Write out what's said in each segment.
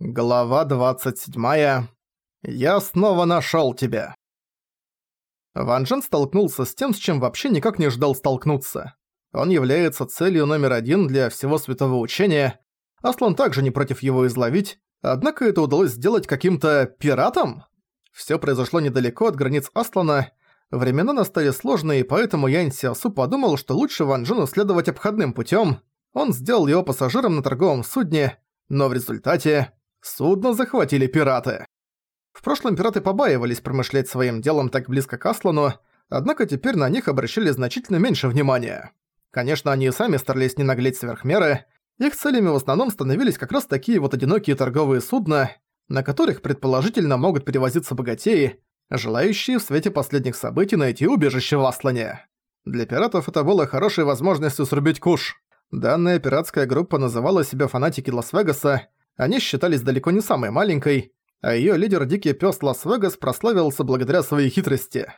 Глава 27. Я снова нашёл тебя. Ван Джен столкнулся с тем, с чем вообще никак не ждал столкнуться. Он является целью номер один для всего святого учения. Аслан также не против его изловить, однако это удалось сделать каким-то пиратом? Всё произошло недалеко от границ Аслана. Времена настали сложные, поэтому Янь Сиасу подумал, что лучше Ван Джену следовать обходным путём. Он сделал его пассажиром на торговом судне, но в результате Судно захватили пираты. В прошлом пираты побаивались промышлять своим делом так близко к Аслану, однако теперь на них обращали значительно меньше внимания. Конечно, они и сами старались не наглеть сверх меры, их целями в основном становились как раз такие вот одинокие торговые судна, на которых предположительно могут перевозиться богатеи, желающие в свете последних событий найти убежище в Аслане. Для пиратов это было хорошей возможностью срубить куш. Данная пиратская группа называла себя фанатики Лас-Вегаса, они считались далеко не самой маленькой, а её лидер Дикий Пёс Лас-Вегас прославился благодаря своей хитрости.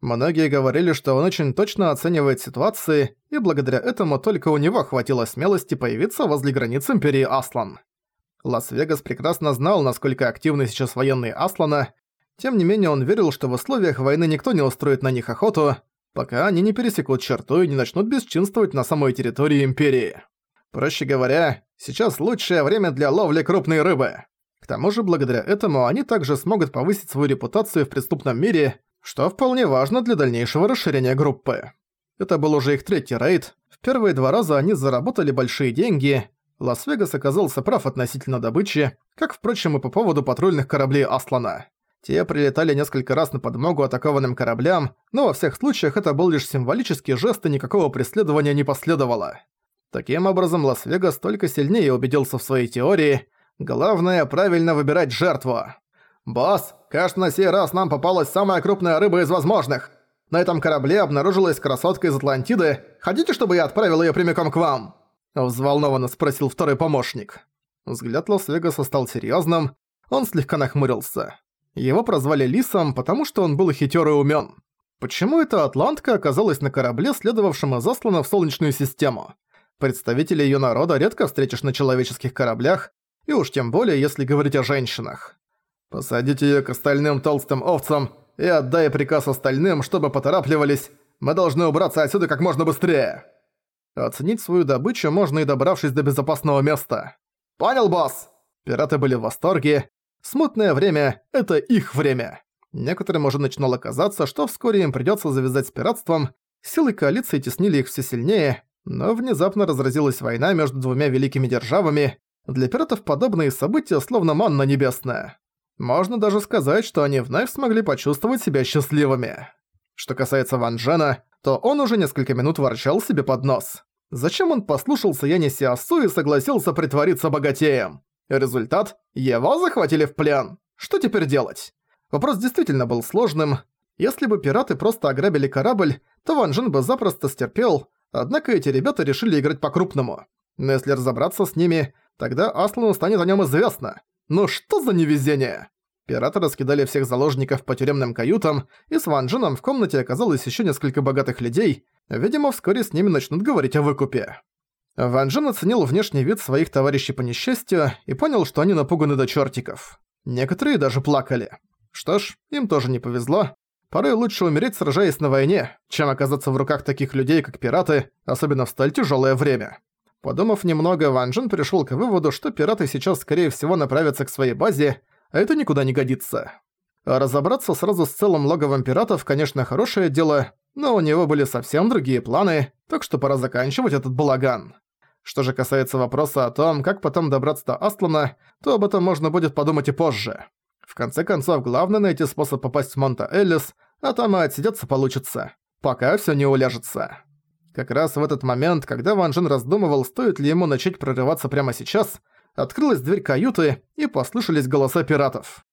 Многие говорили, что он очень точно оценивает ситуации, и благодаря этому только у него хватило смелости появиться возле границ Империи Аслан. Лас-Вегас прекрасно знал, насколько активны сейчас военные Аслана, тем не менее он верил, что в условиях войны никто не устроит на них охоту, пока они не пересекут черту и не начнут бесчинствовать на самой территории Империи. Проще говоря, сейчас лучшее время для ловли крупной рыбы. К тому же, благодаря этому они также смогут повысить свою репутацию в преступном мире, что вполне важно для дальнейшего расширения группы. Это был уже их третий рейд. В первые два раза они заработали большие деньги. Лас-Вегас оказался прав относительно добычи, как, впрочем, и по поводу патрульных кораблей Аслана. Те прилетали несколько раз на подмогу атакованным кораблям, но во всех случаях это был лишь символический жест и никакого преследования не последовало. Таким образом, Лас-Вегас только сильнее убедился в своей теории. Главное, правильно выбирать жертву. «Босс, кажется, на сей раз нам попалась самая крупная рыба из возможных. На этом корабле обнаружилась красотка из Атлантиды. Хотите, чтобы я отправил её прямиком к вам?» Взволнованно спросил второй помощник. Взгляд Лас-Вегаса стал серьёзным. Он слегка нахмурился. Его прозвали Лисом, потому что он был хитёр и умён. Почему эта атлантка оказалась на корабле, следовавшем из Аслана в Солнечную систему? Представителей её народа редко встретишь на человеческих кораблях, и уж тем более, если говорить о женщинах. Посадите её к остальным толстым овцам и отдай приказ остальным, чтобы поторапливались. Мы должны убраться отсюда как можно быстрее. Оценить свою добычу можно и добравшись до безопасного места. Понял, босс? Пираты были в восторге. Смутное время — это их время. Некоторым уже начинало казаться, что вскоре им придётся завязать с пиратством. Силы коалиции теснили их всё сильнее, но внезапно разразилась война между двумя великими державами. Для пиратов подобные события словно манна небесная. Можно даже сказать, что они вновь смогли почувствовать себя счастливыми. Что касается Ван Джена, то он уже несколько минут ворчал себе под нос. Зачем он послушался Яни Сиасу и согласился притвориться богатеем? Результат – его захватили в плен. Что теперь делать? Вопрос действительно был сложным. Если бы пираты просто ограбили корабль, то Ван Джен бы запросто стерпел, Однако эти ребята решили играть по-крупному. Но если разобраться с ними, тогда Аслану станет о нем известно. Ну что за невезение? Пираты раскидали всех заложников по тюремным каютам, и с Ван Дженом в комнате оказалось еще несколько богатых людей. Видимо, вскоре с ними начнут говорить о выкупе. Ван Джен оценил внешний вид своих товарищей по несчастью и понял, что они напуганы до чертиков. Некоторые даже плакали. Что ж, им тоже не повезло. Порой лучше умереть, сражаясь на войне, чем оказаться в руках таких людей, как пираты, особенно в столь тяжёлое время. Подумав немного, Ван Джин пришёл к выводу, что пираты сейчас скорее всего направятся к своей базе, а это никуда не годится. А разобраться сразу с целым логовом пиратов, конечно, хорошее дело, но у него были совсем другие планы, так что пора заканчивать этот балаган. Что же касается вопроса о том, как потом добраться до Аслана, то об этом можно будет подумать и позже. В конце концов, главное найти способ попасть в Монта-Эллис, а там и отсидеться получится, пока всё не уляжется. Как раз в этот момент, когда Ван Джен раздумывал, стоит ли ему начать прорываться прямо сейчас, открылась дверь каюты и послышались голоса пиратов.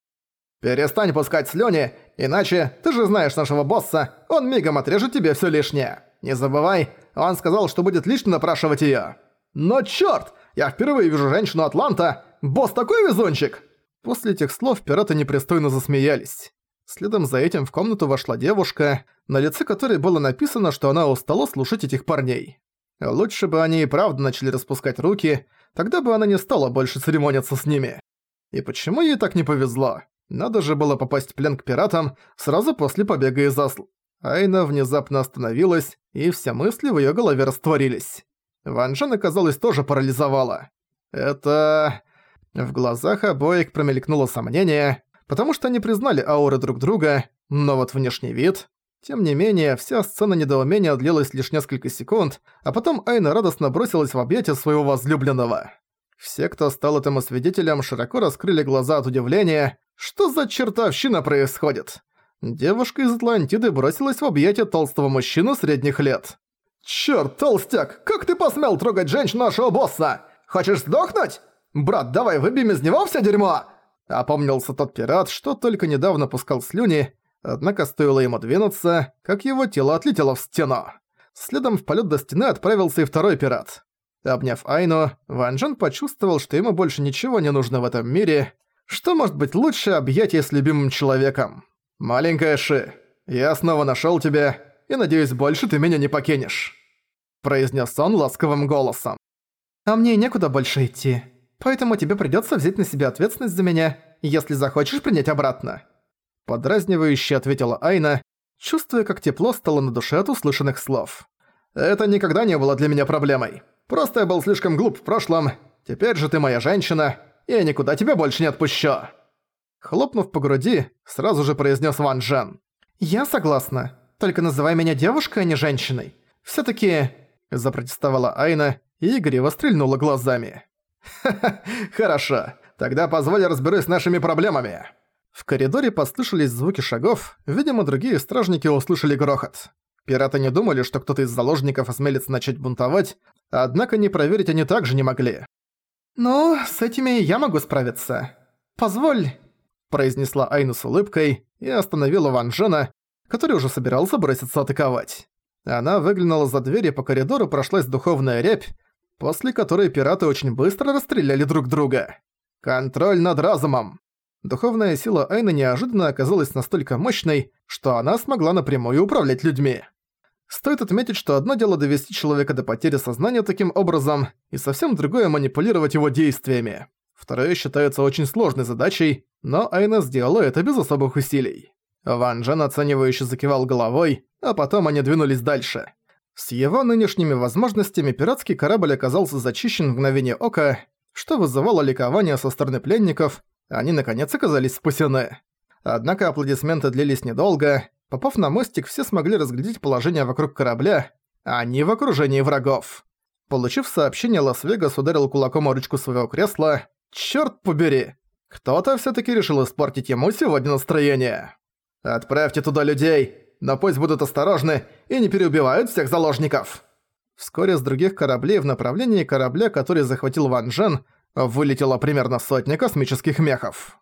«Перестань пускать слюни, иначе, ты же знаешь нашего босса, он мигом отрежет тебе всё лишнее. Не забывай, он сказал, что будет лично допрашивать её. Но чёрт, я впервые вижу женщину Атланта, босс такой везунчик!» После этих слов пираты непристойно засмеялись. Следом за этим в комнату вошла девушка, на лице которой было написано, что она устала слушать этих парней. Лучше бы они и правда начали распускать руки, тогда бы она не стала больше церемониться с ними. И почему ей так не повезло? Надо же было попасть в плен к пиратам сразу после побега из Асл. Айна внезапно остановилась, и все мысли в её голове растворились. Ван Джен, оказалось, тоже парализовала. Это... В глазах обоих промелькнуло сомнение, потому что они признали ауры друг друга, но вот внешний вид... Тем не менее, вся сцена недоумения длилась лишь несколько секунд, а потом Айна радостно бросилась в объятия своего возлюбленного. Все, кто стал этому свидетелем, широко раскрыли глаза от удивления. Что за чертовщина происходит? Девушка из Атлантиды бросилась в объятия толстого мужчину средних лет. «Чёрт, толстяк, как ты посмел трогать женщин нашего босса? Хочешь сдохнуть? Брат, давай выбьем из него все дерьмо!» Опомнился тот пират, что только недавно пускал слюни, однако стоило ему двинуться, как его тело отлетело в стену. Следом в полет до стены отправился и второй пират. Обняв Айну, Ван Джен почувствовал, что ему больше ничего не нужно в этом мире. Что может быть лучше объятия с любимым человеком? «Маленькая Ши, я снова нашёл тебя, и надеюсь, больше ты меня не покинешь», произнес он ласковым голосом. «А мне некуда больше идти, поэтому тебе придётся взять на себя ответственность за меня, если захочешь принять обратно». Подразнивающе ответила Айна, чувствуя, как тепло стало на душе от услышанных слов. «Это никогда не было для меня проблемой. Просто я был слишком глуп в прошлом. Теперь же ты моя женщина, и я никуда тебя больше не отпущу». Хлопнув по груди, сразу же произнес Ван Джен. «Я согласна. Только называй меня девушкой, а не женщиной. Всё-таки...» Запротестовала Айна и игриво стрельнула глазами. «Ха-ха, хорошо. Тогда позволь разберусь с нашими проблемами». В коридоре послышались звуки шагов, видимо, другие стражники услышали грохот. Пираты не думали, что кто-то из заложников осмелится начать бунтовать, однако не проверить они также не могли. «Ну, с этими я могу справиться. Позволь...» произнесла Айна с улыбкой и остановила Ван Джена, который уже собирался броситься атаковать. Она выглянула за дверь и по коридору прошлась духовная рябь, после которой пираты очень быстро расстреляли друг друга. Контроль над разумом. Духовная сила Айны неожиданно оказалась настолько мощной, что она смогла напрямую управлять людьми. Стоит отметить, что одно дело довести человека до потери сознания таким образом, и совсем другое манипулировать его действиями. Второе считается очень сложной задачей, но Айна сделала это без особых усилий. Ван Джен оценивающе закивал головой, а потом они двинулись дальше. С его нынешними возможностями пиратский корабль оказался зачищен в мгновение ока, что вызывало ликование со стороны пленников, они наконец оказались спасены. Однако аплодисменты длились недолго, Попав на мостик, все смогли разглядеть положение вокруг корабля, а не в окружении врагов. Получив сообщение, Лас-Вегас ударил кулаком о ручку своего кресла. «Чёрт побери! Кто-то всё-таки решил испортить ему сегодня настроение. Отправьте туда людей, но пусть будут осторожны и не переубивают всех заложников!» Вскоре с других кораблей в направлении корабля, который захватил Ван Джен, вылетела примерно сотня космических мехов.